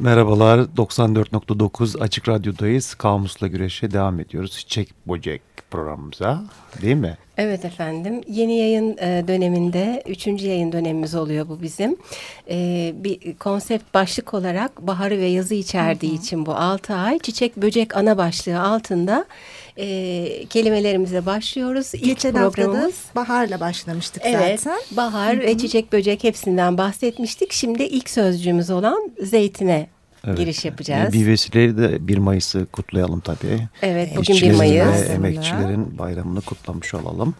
Merhabalar 94.9 Açık Radyo'dayız. Kamusla Güreş'e devam ediyoruz. Çiçek Bocek programımıza değil mi? Evet efendim. Yeni yayın e, döneminde, üçüncü yayın dönemimiz oluyor bu bizim. E, bir konsept başlık olarak baharı ve yazı içerdiği hı hı. için bu altı ay çiçek böcek ana başlığı altında e, kelimelerimize başlıyoruz. İlk Geçen haftada baharla başlamıştık evet, zaten. Bahar Hı -hı. ve çiçek böcek hepsinden bahsetmiştik. Şimdi ilk sözcüğümüz olan zeytine Evet. giriş yapacağız. Bir vesileyle de 1 Mayıs'ı kutlayalım tabii. Evet bugün 1 Mayıs. emekçilerin bayramını kutlamış olalım.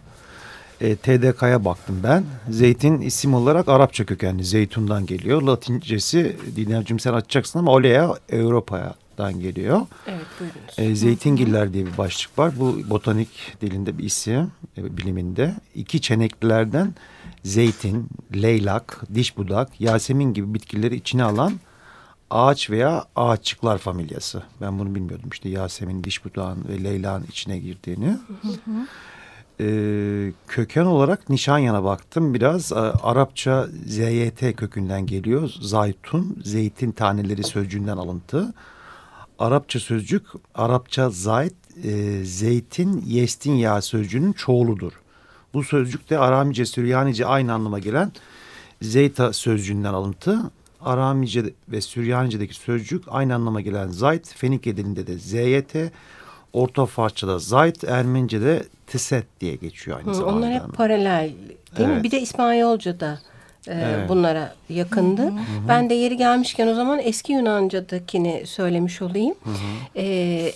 E, TDK'ya baktım ben. Zeytin isim olarak Arapça kökenli zeytundan geliyor. Latincesi Diner'cim sen açacaksın ama Olea Avrupa'ya Dan geliyor. Evet buyurunuz. E, zeytingiller diye bir başlık var. Bu botanik dilinde bir isim e, biliminde. İki çeneklilerden zeytin, leylak, diş budak, yasemin gibi bitkileri içine alan ağaç veya ağaççıklar familyası. Ben bunu bilmiyordum işte Yasemin, diş budağın ve leyla'nın içine girdiğini. Ee, köken olarak Nişanyan'a baktım biraz. Arapça ZYT kökünden geliyor. Zaytun, zeytin taneleri sözcüğünden alıntı. Arapça sözcük Arapça zayt e, zeytin yestin yağ sözcüğünün çoğuludur. Bu sözcük de Aramice Süryanice aynı anlama gelen zeyta sözcüğünden alıntı. Aramice ve Süryanice'deki sözcük aynı anlama gelen zayt, Fenike dilinde de zeyt, Orta Farsça'da zayt, Ermenice'de tiset diye geçiyor aynı Hı, zamanda. Onlar hep paralel değil evet. mi? Bir de İspanyolca'da e, evet. bunlara yakındı. Hı hı. Ben de yeri gelmişken o zaman eski Yunanca'dakini söylemiş olayım. Hı hı. E,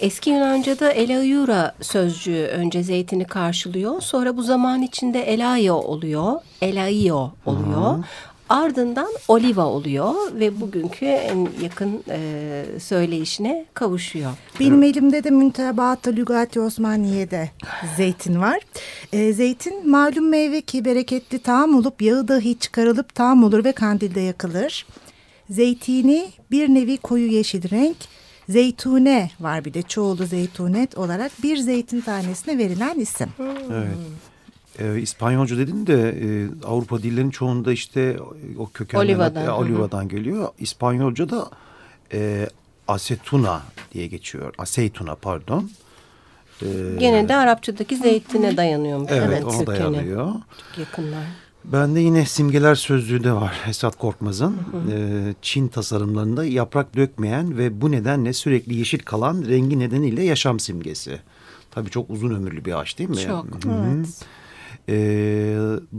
eski Yunanca'da Elaiura sözcüğü önce zeytini karşılıyor. Sonra bu zaman içinde Elaio oluyor. Elaio oluyor. Hı hı. Ardından Oliva oluyor ve bugünkü en yakın e, söyleyişine kavuşuyor. Benim elimde de Müntebaat-ı Lügati Osmaniye'de zeytin var. E, zeytin malum meyve ki bereketli tam olup yağı dahi çıkarılıp tam olur ve kandilde yakılır. Zeytini bir nevi koyu yeşil renk, zeytune var bir de çoğulu zeytunet olarak bir zeytin tanesine verilen isim. Evet. E, İspanyolca dedin de e, Avrupa dillerinin çoğunda işte e, o kökenler Oliva'dan, e, Oliva'dan geliyor. İspanyolca da e, asetuna diye geçiyor. Aseituna pardon. E, Gene de Arapçadaki zeytine dayanıyormuş. Evet, evet ona dayanıyor. Çok yakınlar. Bende yine simgeler sözlüğü de var Esat Korkmaz'ın. Ee, Çin tasarımlarında yaprak dökmeyen ve bu nedenle sürekli yeşil kalan rengi nedeniyle yaşam simgesi. Tabii çok uzun ömürlü bir ağaç değil mi? Çok, Hı -hı. evet e,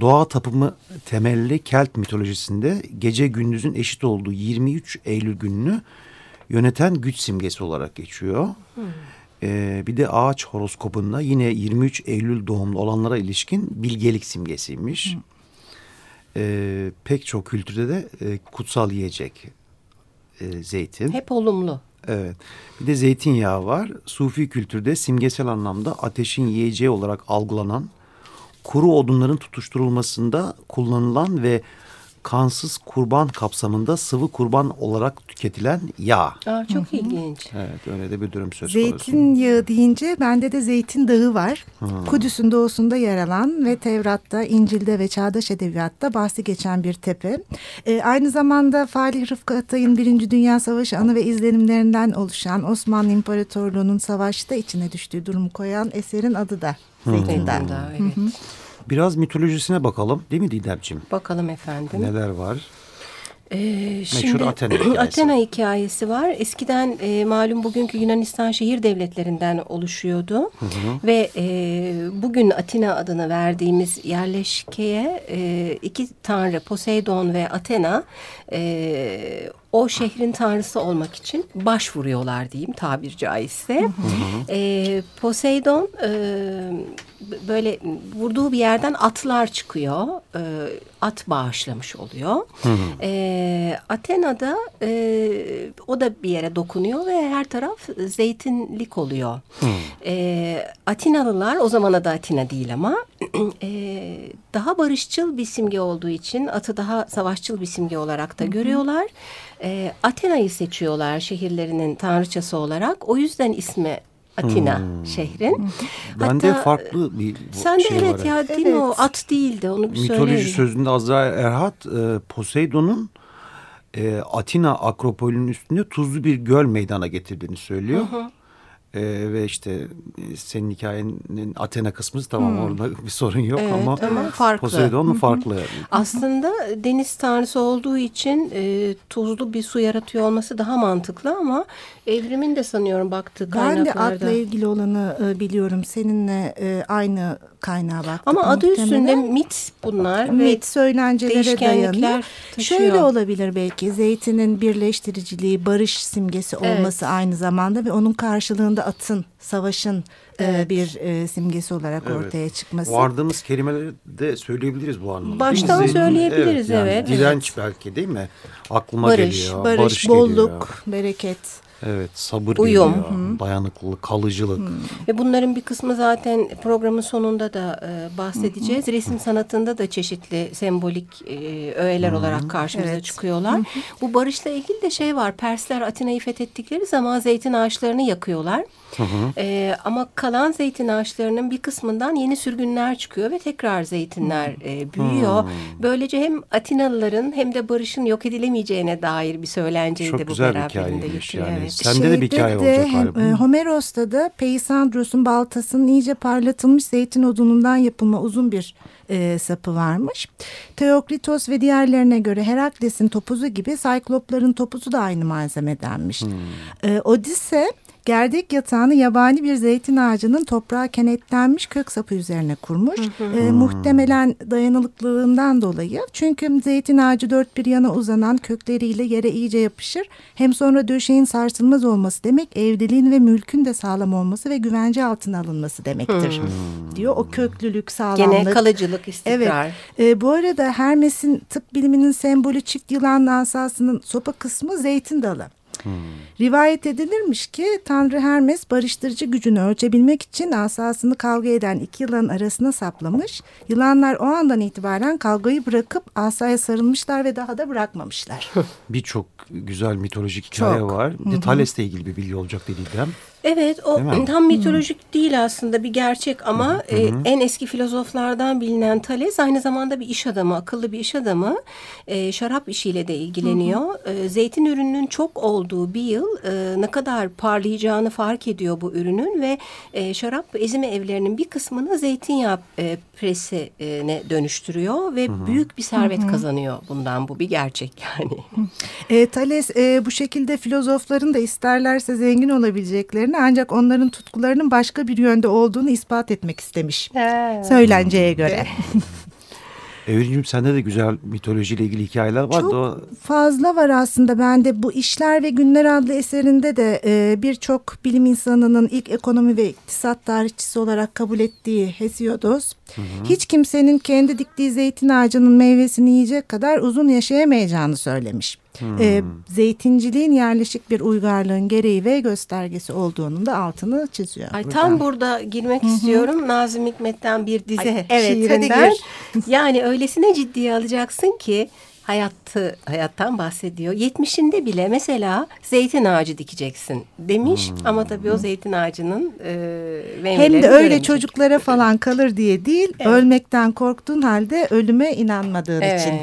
doğa tapımı temelli Kelt mitolojisinde gece gündüzün eşit olduğu 23 Eylül gününü yöneten güç simgesi olarak geçiyor. Hmm. E, bir de ağaç horoskopunda yine 23 Eylül doğumlu olanlara ilişkin bilgelik simgesiymiş. Hmm. E, pek çok kültürde de e, kutsal yiyecek e, zeytin. Hep olumlu. Evet. Bir de zeytinyağı var. Sufi kültürde simgesel anlamda ateşin yiyeceği olarak algılanan kuru odunların tutuşturulmasında kullanılan ve kansız kurban kapsamında sıvı kurban olarak tüketilen yağ. Aa, çok Hı -hı. ilginç. Evet öyle de bir durum söz konusu. Zeytinyağı deyince bende de zeytin dağı var. Hı. Kudüs'ün doğusunda yer alan ve Tevrat'ta, İncil'de ve Çağdaş Edebiyat'ta bahsi geçen bir tepe. Ee, aynı zamanda Falih Rıfkı Atay'ın Birinci Dünya Savaşı anı ve izlenimlerinden oluşan Osmanlı İmparatorluğu'nun savaşta içine düştüğü durumu koyan eserin adı da Zeytin Dağı. -hı. Biraz mitolojisine bakalım değil mi Didemciğim? Bakalım efendim. Neler var? Ee, Meşhur şimdi, Athena hikayesi. Athena hikayesi var. Eskiden e, malum bugünkü Yunanistan şehir devletlerinden oluşuyordu. Hı hı. Ve e, bugün Atina adını verdiğimiz yerleşkeye e, iki tanrı Poseidon ve Athena e, o şehrin tanrısı olmak için başvuruyorlar diyeyim tabir caizse. Hı hı. E, Poseidon e, böyle vurduğu bir yerden atlar çıkıyor. E, at bağışlamış oluyor. Hı hı. E, Athena'da e, o da bir yere dokunuyor ve her taraf zeytinlik oluyor. Hı. E, Atinalılar o zaman adı Atina değil ama e, daha barışçıl bir simge olduğu için atı daha savaşçıl bir simge olarak da hı. E, Athena'yı seçiyorlar şehirlerinin tanrıçası olarak. O yüzden ismi Atina hmm. şehrin. Bende farklı bir sen şey de evet var. ya değil evet. mi o at değildi onu bir Mitoloji söyleyeyim. sözünde Azrail Erhat e, Poseidon'un e, Atina Akropolü'nün üstünde tuzlu bir göl meydana getirdiğini söylüyor. Hı hı. Ee, ve işte e, senin hikayenin Athena kısmı tamam hmm. orada bir sorun yok evet, ama, ama farklı. Poseidon farklı. Aslında deniz tanrısı olduğu için e, tuzlu bir su yaratıyor olması daha mantıklı ama evrimin de sanıyorum baktığı kaynaklarda. Ben de atla ilgili olanı e, biliyorum. Seninle e, aynı kaynağa baktık. Ama adı üstünde mit bunlar. Mit söylencelere dayanıyor. Taşıyor. Şöyle olabilir belki zeytinin birleştiriciliği, barış simgesi olması evet. aynı zamanda ve onun karşılığında atın, savaşın e, evet. bir e, simgesi olarak evet. ortaya çıkması. Vardığımız kelimeleri de söyleyebiliriz bu anlamda. Baştan Zeytin, söyleyebiliriz evet. evet. Yani direnç evet. belki değil mi? Aklıma barış, geliyor. Barış, barış bolluk, geliyor. bereket. Evet sabır Uyum. geliyor, dayanıklılık, kalıcılık. Hı. Ve bunların bir kısmı zaten programın sonunda da e, bahsedeceğiz. Hı hı. Resim sanatında da çeşitli sembolik e, öğeler hı. olarak karşımıza evet. çıkıyorlar. Hı hı. Bu barışla ilgili de şey var. Persler Atina'yı fethettikleri zaman zeytin ağaçlarını yakıyorlar. Hı hı. E, ama kalan zeytin ağaçlarının bir kısmından yeni sürgünler çıkıyor ve tekrar zeytinler e, büyüyor. Hı. Böylece hem Atinalıların hem de barışın yok edilemeyeceğine dair bir söylenceyi Çok de bu beraberinde getiriyor. Yani. Evet. Sende de bir hikaye de, olacak galiba. E, Homeros'ta da Peisandros'un baltasının iyice parlatılmış zeytin odunundan yapılma uzun bir e, sapı varmış. Teokritos ve diğerlerine göre Herakles'in topuzu gibi Cyklopların topuzu da aynı malzemedenmiş. Hmm. E, Odise Gerdek yatağını yabani bir zeytin ağacının toprağa kenetlenmiş kök sapı üzerine kurmuş. Hı hı. E, muhtemelen dayanıklılığından dolayı. Çünkü zeytin ağacı dört bir yana uzanan kökleriyle yere iyice yapışır. Hem sonra döşeğin sarsılmaz olması demek evliliğin ve mülkün de sağlam olması ve güvence altına alınması demektir. Hı. Diyor o köklülük, sağlamlık. Gene kalıcılık, istikrar. Evet. E, bu arada Hermes'in tıp biliminin sembolü çift yılan asasının sopa kısmı zeytin dalı. Hmm. Rivayet edilirmiş ki Tanrı Hermes barıştırıcı gücünü ölçebilmek için asasını kavga eden iki yılanın arasına saplamış. Yılanlar o andan itibaren kavgayı bırakıp asaya sarılmışlar ve daha da bırakmamışlar. Birçok güzel mitolojik hikaye Çok. var. Bir de Thales'le ilgili bir bilgi olacak dediğim. Evet o tam mitolojik hmm. değil aslında bir gerçek ama hı hı. E, en eski filozoflardan bilinen Thales aynı zamanda bir iş adamı, akıllı bir iş adamı. E, şarap işiyle de ilgileniyor. Hı hı. E, zeytin ürününün çok olduğu bir yıl e, ne kadar parlayacağını fark ediyor bu ürünün ve e, şarap ezime evlerinin bir kısmını zeytinyağı e, presine dönüştürüyor ve hı hı. büyük bir servet hı hı. kazanıyor bundan bu bir gerçek yani. E, Thales e, bu şekilde filozofların da isterlerse zengin olabileceklerini tutkularını ancak onların tutkularının başka bir yönde olduğunu ispat etmek istemiş. He. Söylenceye göre. Evrimcim sende de güzel mitolojiyle ilgili hikayeler var. Çok o... fazla var aslında. Ben de bu İşler ve Günler adlı eserinde de e, birçok bilim insanının ilk ekonomi ve iktisat tarihçisi olarak kabul ettiği Hesiodos. Hı hı. Hiç kimsenin kendi diktiği zeytin ağacının meyvesini yiyecek kadar uzun yaşayamayacağını söylemiş. Hmm. E, zeytinciliğin yerleşik bir uygarlığın gereği ve göstergesi olduğunun da altını çiziyor. Ay, tam burada girmek Hı -hı. istiyorum. Nazım Hikmet'ten bir dize Ay, evet, şiirinden. yani öylesine ciddiye alacaksın ki hayatı hayattan bahsediyor. Yetmişinde bile mesela zeytin ağacı dikeceksin demiş hmm. ama tabii o zeytin ağacının e, hem de öyle çocuklara falan kalır diye değil, evet. ölmekten korktuğun halde ölüme inanmadığın evet. için.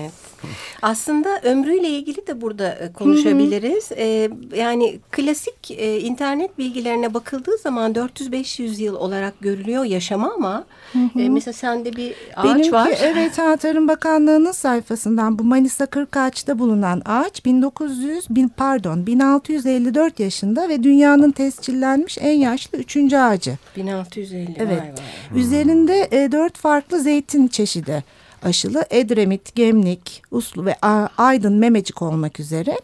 Aslında ömrüyle ilgili de burada e, konuşabiliriz. Hı hı. E, yani klasik e, internet bilgilerine bakıldığı zaman 400-500 yıl olarak görülüyor yaşama ama hı hı. E, mesela sende bir ağaç Benimki, var. Evet Tarım Bakanlığı'nın sayfasından bu Manisa Kırkağaç'ta bulunan ağaç 1900 bin pardon 1654 yaşında ve dünyanın tescillenmiş en yaşlı üçüncü ağacı. 1650 evet. vay vay. Üzerinde e, dört farklı zeytin çeşidi aşılı Edremit, Gemlik, Uslu ve Aydın Memecik olmak üzere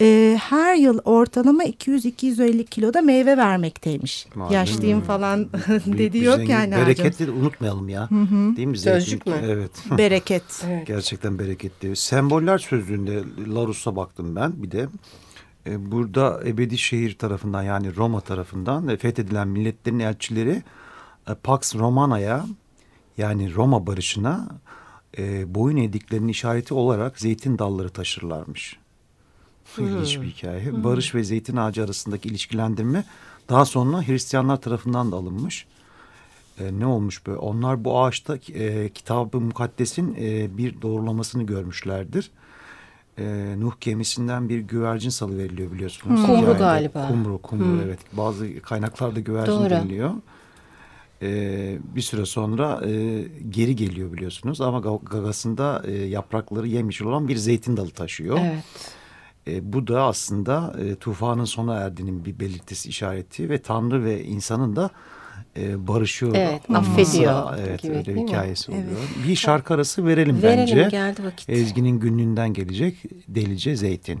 e, her yıl ortalama 200-250 kiloda meyve vermekteymiş. Malum. Yaşlıyım falan dedi yok zengin. yani. Bereketli de unutmayalım ya. Hı hı. Değil mi? Sözcük mü? Evet. Bereket. evet. Gerçekten bereketli. Semboller sözlüğünde Larus'a baktım ben bir de. E, burada ebedi şehir tarafından yani Roma tarafından fethedilen milletlerin elçileri e, Pax Romana'ya yani Roma barışına e, boyun eğdiklerinin işareti olarak zeytin dalları taşırlarmış. Hmm. İlginç bir hikaye. Hmm. Barış ve zeytin ağacı arasındaki ilişkilendirme daha sonra Hristiyanlar tarafından da alınmış. E, ne olmuş böyle? Onlar bu ağaçta e, kitabı mukaddesin e, bir doğrulamasını görmüşlerdir. e, Nuh gemisinden bir güvercin salı veriliyor biliyorsunuz. Hmm. Kumru galiba. Kumru, kumru hmm. evet. Bazı kaynaklarda güvercin Doğru. deniliyor. E, bir süre sonra e, geri geliyor biliyorsunuz ama gagasında e, yaprakları yemiş olan bir zeytin dalı taşıyor. Evet. E, bu da aslında e, tufanın sona erdiğinin bir belirtisi işareti ve Tanrı ve insanın da e, barışıyor. Evet, affediyor. Evet, gibi, öyle bir hikayesi oluyor. Evet. Bir şarkı arası verelim, verelim bence. Verelim, geldi vakit. Ezgi'nin günlüğünden gelecek Delice Zeytin.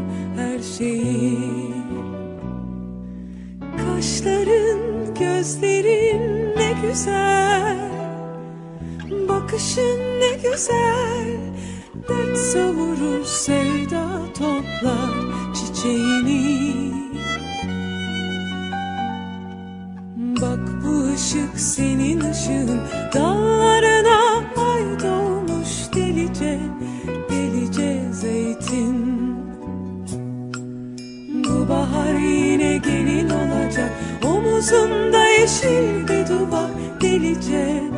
Bak bu ışık senin ışığın. Dağlarına ay doğmuş delice Delice zeytin. Bu bahar yine gelin olacak. Omuzunda yeşil bir duba Delice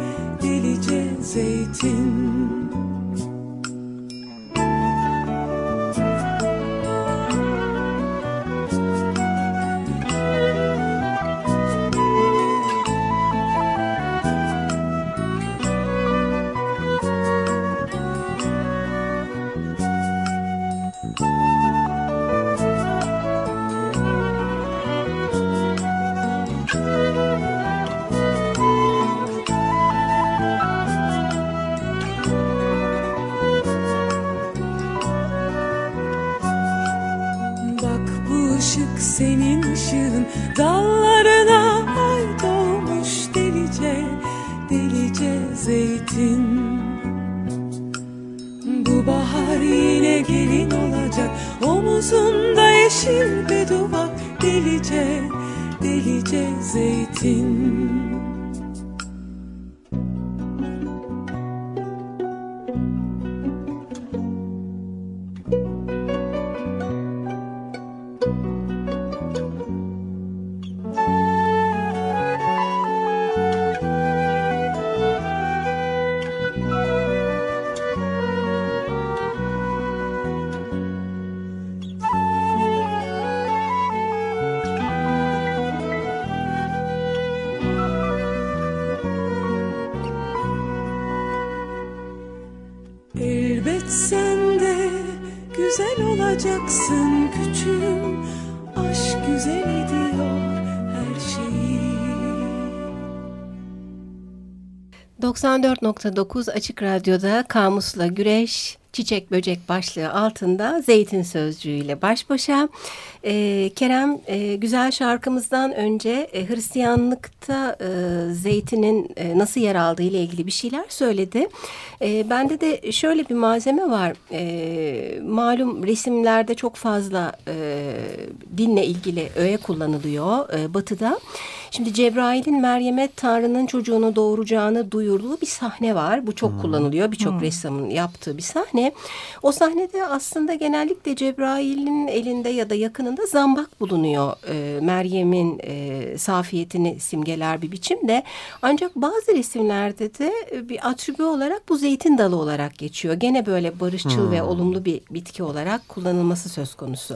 94.9 Açık Radyo'da Kamus'la Güreş Çiçek Böcek başlığı altında Zeytin Sözcüğü'yle baş başa. E, Kerem e, güzel şarkımızdan önce e, Hristiyanlıkta e, zeytinin e, nasıl yer aldığı ile ilgili bir şeyler söyledi. E, bende de şöyle bir malzeme var. E, malum resimlerde çok fazla e, dinle ilgili öğe kullanılıyor e, batıda. Şimdi Cebrail'in Meryem'e Tanrı'nın çocuğunu doğuracağını duyurduğu bir sahne var. Bu çok hmm. kullanılıyor. Birçok hmm. ressamın yaptığı bir sahne. O sahnede aslında genellikle Cebrail'in elinde ya da yakınında zambak bulunuyor. E, Meryem'in e, safiyetini simgeler bir biçimde. Ancak bazı resimlerde de bir atribü olarak bu zeytin dalı olarak geçiyor. Gene böyle barışçıl hmm. ve olumlu bir bitki olarak kullanılması söz konusu.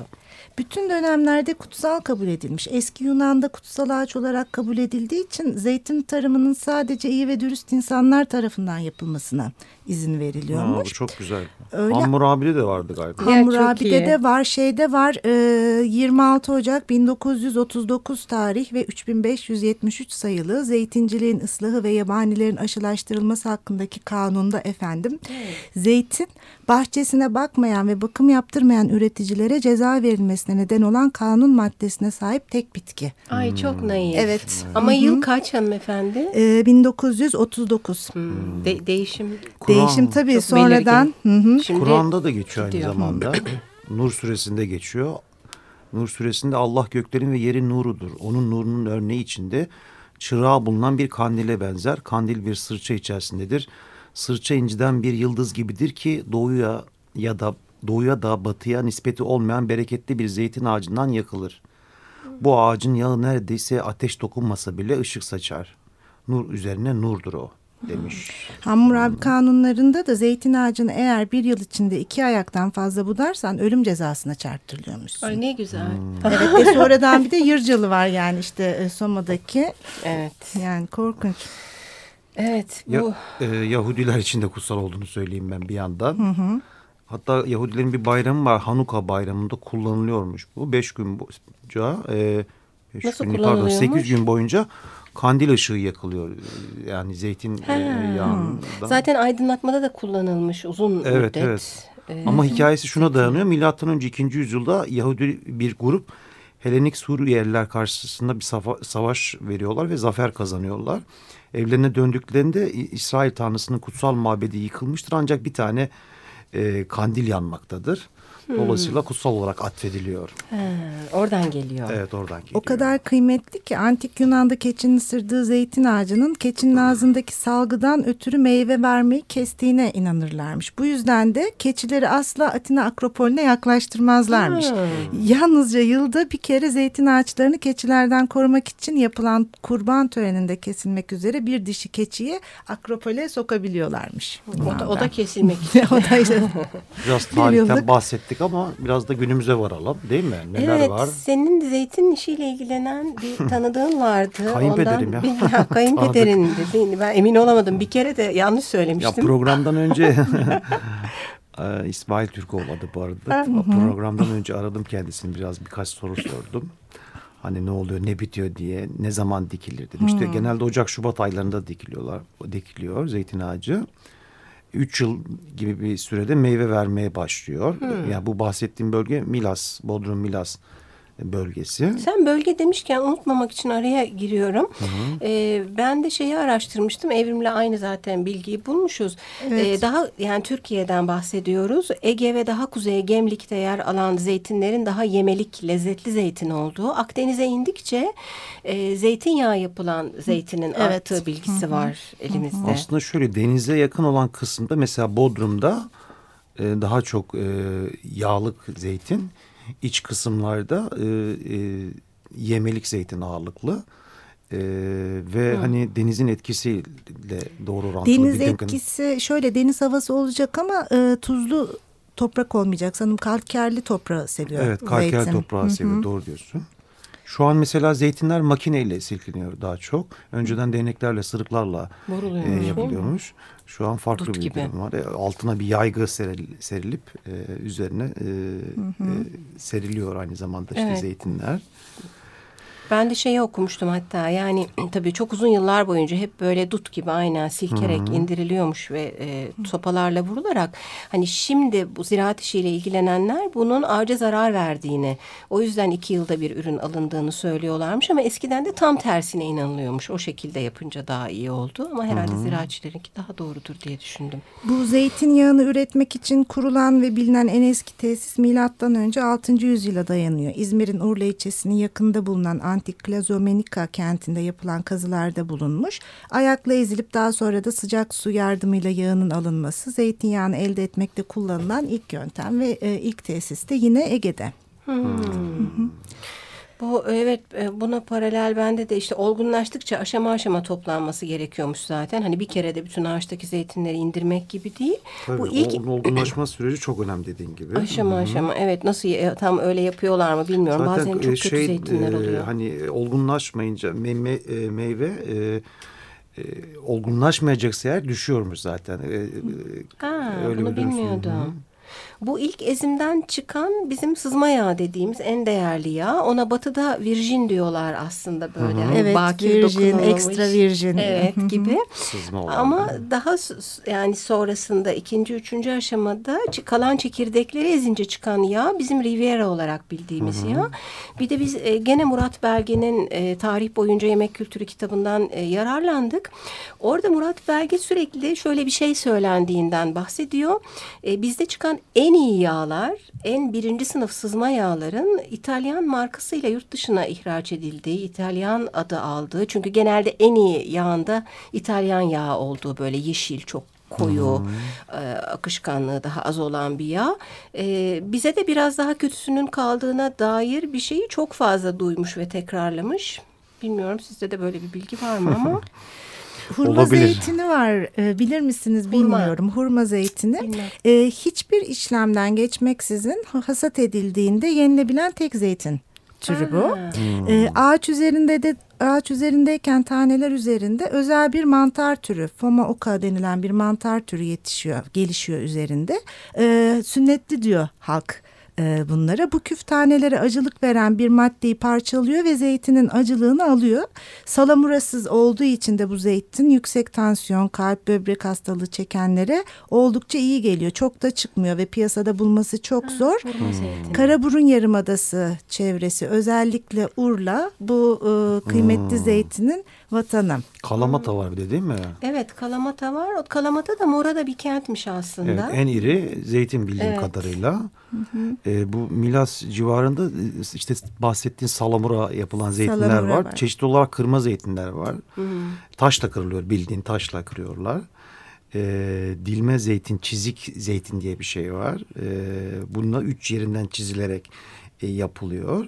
Bütün dönemlerde kutsal kabul edilmiş. Eski Yunan'da kutsal ağaç olarak kabul edildiği için zeytin tarımının sadece iyi ve dürüst insanlar tarafından yapılmasına izin veriliyormuş. Aa, bu çok güzel. Öyle. Hammurabi'de de vardı galiba. Hammurabi'de de var, şeyde var. E, 26 Ocak 1939 tarih ve 3573 sayılı zeytinciliğin ıslahı ve yabanilerin aşılaştırılması hakkındaki kanunda efendim. Evet. Zeytin bahçesine bakmayan ve bakım yaptırmayan üreticilere ceza verilmesine neden olan kanun maddesine sahip tek bitki. Ay çok hmm. naif. Evet. Ama Hı -hı. yıl kaç hanımefendi? Ee, 1939. Hmm. De değişim. Kur'an, değişim tabii sonradan. Kur'an'da da geçiyor aynı zamanda. Nur suresinde geçiyor. Nur suresinde Allah göklerin ve yerin nurudur. Onun nurunun örneği içinde çırağı bulunan bir kandile benzer. Kandil bir sırça içerisindedir sırça inciden bir yıldız gibidir ki doğuya ya da doğuya da batıya nispeti olmayan bereketli bir zeytin ağacından yakılır. Bu ağacın yağı neredeyse ateş dokunmasa bile ışık saçar. Nur üzerine nurdur o demiş. Hammurabi kanunlarında da zeytin ağacını eğer bir yıl içinde iki ayaktan fazla budarsan ölüm cezasına çarptırılıyormuşsun. Ay ne güzel. Hmm. Evet ve sonradan bir de yırcalı var yani işte e, Soma'daki. Evet. Yani korkunç. Evet bu. Ya, e, Yahudiler için de kutsal olduğunu söyleyeyim ben bir yandan. Hı hı. Hatta Yahudilerin bir bayramı var. Hanuka bayramında kullanılıyormuş bu. Beş gün boyunca. E, beş Nasıl gün, pardon, sekiz gün boyunca kandil ışığı yakılıyor. Yani zeytin e, yağından. Zaten aydınlatmada da kullanılmış uzun evet, müddet. Evet. Ee, Ama hikayesi şuna dayanıyor. Milattan önce 2. yüzyılda Yahudi bir grup Helenik Suriyeliler karşısında bir savaş veriyorlar ve zafer kazanıyorlar. Evlerine döndüklerinde İsrail Tanrısı'nın kutsal mabedi yıkılmıştır ancak bir tane e, kandil yanmaktadır. Dolayısıyla kutsal olarak atfediliyor. Ha, oradan geliyor. Evet oradan geliyor. O kadar kıymetli ki antik Yunan'da keçinin ısırdığı zeytin ağacının keçinin ağzındaki salgıdan ötürü meyve vermeyi kestiğine inanırlarmış. Bu yüzden de keçileri asla Atina Akropolüne yaklaştırmazlarmış. Ha. Yalnızca yılda bir kere zeytin ağaçlarını keçilerden korumak için yapılan kurban töreninde kesilmek üzere bir dişi keçiyi Akropol'e sokabiliyorlarmış. O da, o da kesilmek için. o da işte. Biraz tarihten bahsettik bahsettik ama biraz da günümüze varalım değil mi? Neler evet, var? senin zeytin işiyle ilgilenen bir tanıdığın vardı. Kayınpederim ya. Bir, ya kayınpederin dedi. Ben emin olamadım. Bir kere de yanlış söylemiştim. Ya programdan önce e, İsmail Türkoğlu adı bu arada. programdan önce aradım kendisini biraz birkaç soru sordum. Hani ne oluyor, ne bitiyor diye, ne zaman dikilir dedim. İşte genelde Ocak, Şubat aylarında dikiliyorlar, dikiliyor zeytin ağacı. 3 yıl gibi bir sürede meyve vermeye başlıyor. Hmm. Yani bu bahsettiğim bölge Milas, Bodrum Milas bölgesi. Sen bölge demişken unutmamak için araya giriyorum. Hı hı. Ee, ben de şeyi araştırmıştım. Evrimle aynı zaten bilgiyi bulmuşuz. Evet. Ee, daha yani Türkiye'den bahsediyoruz. Ege ve daha kuzeye Gemlik'te yer alan zeytinlerin daha yemelik, lezzetli zeytin olduğu. Akdeniz'e indikçe e, zeytinyağı yapılan zeytinin evet. arttığı bilgisi hı hı. var elimizde. Hı hı. Aslında şöyle denize yakın olan kısımda mesela Bodrum'da e, daha çok e, yağlık zeytin iç kısımlarda e, e, yemelik zeytin ağırlıklı. Ee, ve Hı. hani denizin etkisiyle doğru orantılı. Deniz etkisi şöyle deniz havası olacak ama e, tuzlu toprak olmayacak. Sanırım kalkerli toprağı seviyor. Evet kalkerli toprağı Hı -hı. seviyor doğru diyorsun. Şu an mesela zeytinler makineyle silkiniyor daha çok. Önceden değneklerle, sırıklarla e, yapılıyormuş. Şu an farklı Dut bir gibi. durum var. E, altına bir yaygı seril, serilip e, üzerine e, hı hı. E, seriliyor aynı zamanda işte evet. zeytinler. Ben de şeyi okumuştum hatta yani tabii çok uzun yıllar boyunca hep böyle dut gibi aynen silkerek Hı -hı. indiriliyormuş ve e, sopalarla vurularak hani şimdi bu ziraat işiyle ilgilenenler bunun ağaca zarar verdiğini o yüzden iki yılda bir ürün alındığını söylüyorlarmış ama eskiden de tam tersine inanılıyormuş. O şekilde yapınca daha iyi oldu ama herhalde Hı -hı. ziraatçilerinki daha doğrudur diye düşündüm. Bu zeytinyağını üretmek için kurulan ve bilinen en eski tesis milattan önce 6. yüzyıla dayanıyor. İzmir'in Urla ilçesinin yakında bulunan antik Klazomenika kentinde yapılan kazılarda bulunmuş. Ayakla ezilip daha sonra da sıcak su yardımıyla yağının alınması zeytinyağını elde etmekte kullanılan ilk yöntem ve e, ilk tesis de yine Ege'de. Hmm. Bu evet e, buna paralel bende de işte olgunlaştıkça aşama aşama toplanması gerekiyormuş zaten. Hani bir kere de bütün ağaçtaki zeytinleri indirmek gibi değil. Tabii, bu ilk o, olgunlaşma süreci çok önemli dediğin gibi. aşama Hı -hı. aşama evet nasıl e, tam öyle yapıyorlar mı bilmiyorum. Zaten Bazen çok şey, kötü zeytinler oluyor. Hani olgunlaşmayınca meyve, meyve e, e, olgunlaşmayacaksa eğer düşüyormuş zaten. E, ha, öyle bunu bilmiyordum. Hı -hı. Bu ilk ezimden çıkan bizim sızma yağı dediğimiz en değerli yağ. Ona batıda virjin diyorlar aslında böyle. Hı -hı. evet, bakir virjin, ekstra virjin. Evet gibi. Sızma Ama daha yani sonrasında ikinci, üçüncü aşamada kalan çekirdekleri ezince çıkan yağ bizim Riviera olarak bildiğimiz Hı -hı. yağ. Bir de biz e, gene Murat Belge'nin e, tarih boyunca yemek kültürü kitabından e, yararlandık. Orada Murat Belge sürekli şöyle bir şey söylendiğinden bahsediyor. E, bizde çıkan en iyi yağlar, en birinci sınıf sızma yağların İtalyan markasıyla yurt dışına ihraç edildiği, İtalyan adı aldığı. Çünkü genelde en iyi yağında İtalyan yağı olduğu böyle yeşil çok koyu, hmm. e, akışkanlığı daha az olan bir yağ. E, bize de biraz daha kötüsünün kaldığına dair bir şeyi çok fazla duymuş ve tekrarlamış. Bilmiyorum sizde de böyle bir bilgi var mı ama... Hurma Olabilir. zeytini var e, bilir misiniz Hurma. bilmiyorum. Hurma zeytini e, hiçbir işlemden geçmeksizin hasat edildiğinde yenilebilen tek zeytin türü bu. Hmm. E, ağaç üzerinde de ağaç üzerindeyken taneler üzerinde özel bir mantar türü Foma oka denilen bir mantar türü yetişiyor, gelişiyor üzerinde. E, sünnetli diyor halk e, bunlara. Bu küf taneleri acılık veren bir maddeyi parçalıyor ve zeytinin acılığını alıyor. Salamurasız olduğu için de bu zeytin yüksek tansiyon, kalp, böbrek hastalığı çekenlere oldukça iyi geliyor. Çok da çıkmıyor ve piyasada bulması çok zor. Hmm. Karaburun Yarımadası çevresi özellikle Urla bu e, kıymetli hmm. zeytinin vatanı. Kalamata var bir de değil mi? Evet Kalamata var. O Kalamata da Mora'da bir kentmiş aslında. Evet, en iri zeytin bildiğim evet. kadarıyla. Hı hı. E, bu Milas civarında e, işte bahsettiğin salamura yapılan zeytinler salamura var. var. Çeşitli olarak kırma zeytinler var. Hı hı. Taşla kırılıyor bildiğin taşla kırıyorlar. E, dilme zeytin, çizik zeytin diye bir şey var. E, bununla üç yerinden çizilerek e, yapılıyor.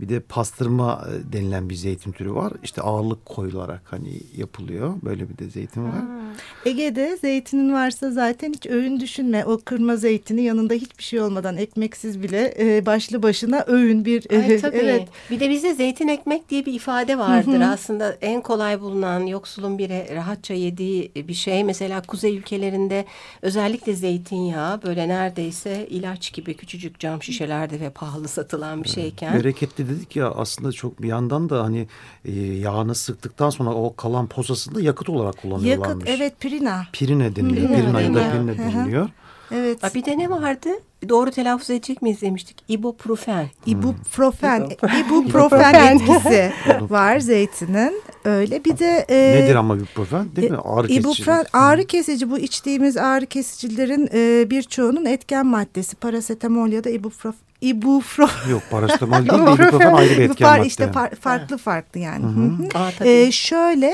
Bir de pastırma e, denilen bir zeytin türü var. İşte ağırlık koyularak hani yapılıyor. Böyle bir de zeytin var. Hmm. Ege'de zeytinin varsa zaten hiç öğün düşünme. O kırma zeytini yanında hiçbir şey olmadan ekmeksiz bile e, başlı başına öğün bir. Ay, e, tabii. evet. Bir de bizde zeytin ekmek diye bir ifade vardır. Aslında en kolay bulunan yoksulun biri rahatça yediği bir şey. Mesela kuzey ülkelerinde özellikle zeytinyağı böyle neredeyse ilaç gibi küçücük cam şişelerde ve pahalı satılan bir şeyken. Bereketli dedik ya aslında çok bir yandan da hani e, yağını sıktıktan sonra o kalan posasını da yakıt olarak kullanıyorlarmış. Yakıt evet pirina. Pirine deniliyor. Pirina ya da pirine deniliyor. Evet. Bir de ne vardı? Doğru telaffuz edecek miyiz demiştik. İbuprofen. İbuprofen. İbuprofen etkisi var zeytinin. Öyle bir de... E, Nedir ama ibuprofen değil mi? Ağrı kesici. İbuprofen ağrı kesici. Bu içtiğimiz ağrı kesicilerin e, birçoğunun etken maddesi. Parasetamol ya da ibuprofen. İbufro. Yok parasetamol değil de ibuprofen ayrı bir etken madde. İşte far, farklı farklı yani. Hı -hı. Aa, ee, şöyle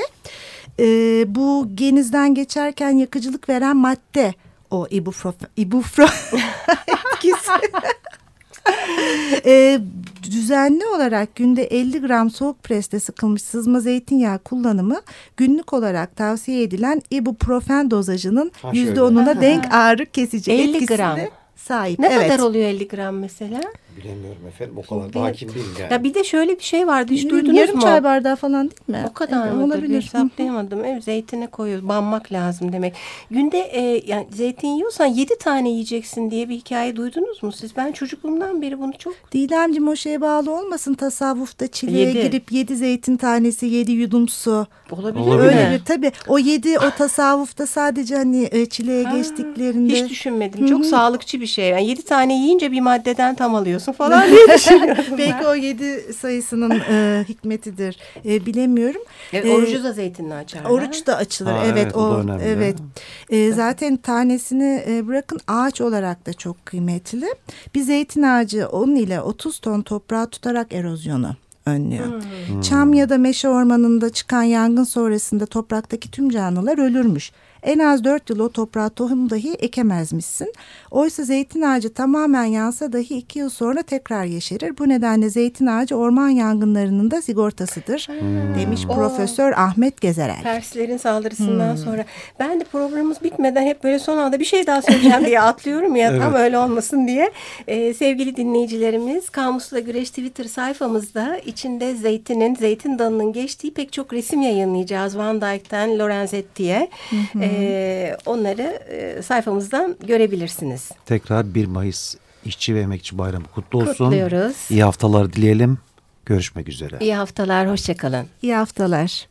e, bu genizden geçerken yakıcılık veren madde o etkisi. e, düzenli olarak günde 50 gram soğuk preste sıkılmış sızma zeytinyağı kullanımı günlük olarak tavsiye edilen ibuprofen dozajının yüzde onuna denk ağrı kesici 50 etkisine gram. sahip. Ne evet. kadar oluyor 50 gram mesela? Bilemiyorum efendim o kadar da hakim değilim yani. Ya bir de şöyle bir şey vardı hiç Bilmiyorum, duydunuz yarım mu? Yarım çay bardağı falan değil mi? O kadar evet, mıdır? Olabilir. Hesaplayamadım. Evet, zeytine koyuyoruz. Banmak lazım demek. Günde e, yani zeytin yiyorsan yedi tane yiyeceksin diye bir hikaye duydunuz mu siz? Ben çocukluğumdan beri bunu çok... Didemciğim o şeye bağlı olmasın. Tasavvufta çileye yedi. girip yedi zeytin tanesi yedi yudum su. Olabilir, Olabilir. Öyle bir tabii. O yedi o tasavvufta sadece hani e, çileye ha, geçtiklerinde. Hiç düşünmedim. Hı -hı. Çok sağlıkçı bir şey. Yani yedi tane yiyince bir maddeden tam alıyorsun falan diye Belki o yedi sayısının e, hikmetidir. E, bilemiyorum. Evet, orucu da zeytinle açarlar. Oruç da açılır. Ha, evet, evet, o, o evet. E, zaten tanesini e, bırakın ağaç olarak da çok kıymetli. Bir zeytin ağacı 10 ile 30 ton toprağı tutarak erozyonu önlüyor. Hmm. Çam ya da meşe ormanında çıkan yangın sonrasında topraktaki tüm canlılar ölürmüş en az dört yıl o toprağa tohum dahi ekemezmişsin. Oysa zeytin ağacı tamamen yansa dahi iki yıl sonra tekrar yeşerir. Bu nedenle zeytin ağacı orman yangınlarının da sigortasıdır hmm. demiş o, Profesör Ahmet Gezerel. Perslerin saldırısından hmm. sonra. Ben de programımız bitmeden hep böyle son anda bir şey daha söyleyeceğim diye atlıyorum ya evet. tam öyle olmasın diye. Ee, sevgili dinleyicilerimiz Kamusla Güreş Twitter sayfamızda içinde zeytinin, zeytin dalının geçtiği pek çok resim yayınlayacağız. Van Dyke'ten Lorenzetti'ye. Ee, e, onları e, sayfamızdan görebilirsiniz. Tekrar 1 Mayıs İşçi ve Emekçi Bayramı kutlu olsun. Kutluyoruz. İyi haftalar dileyelim. Görüşmek üzere. İyi haftalar, hoşçakalın. İyi haftalar.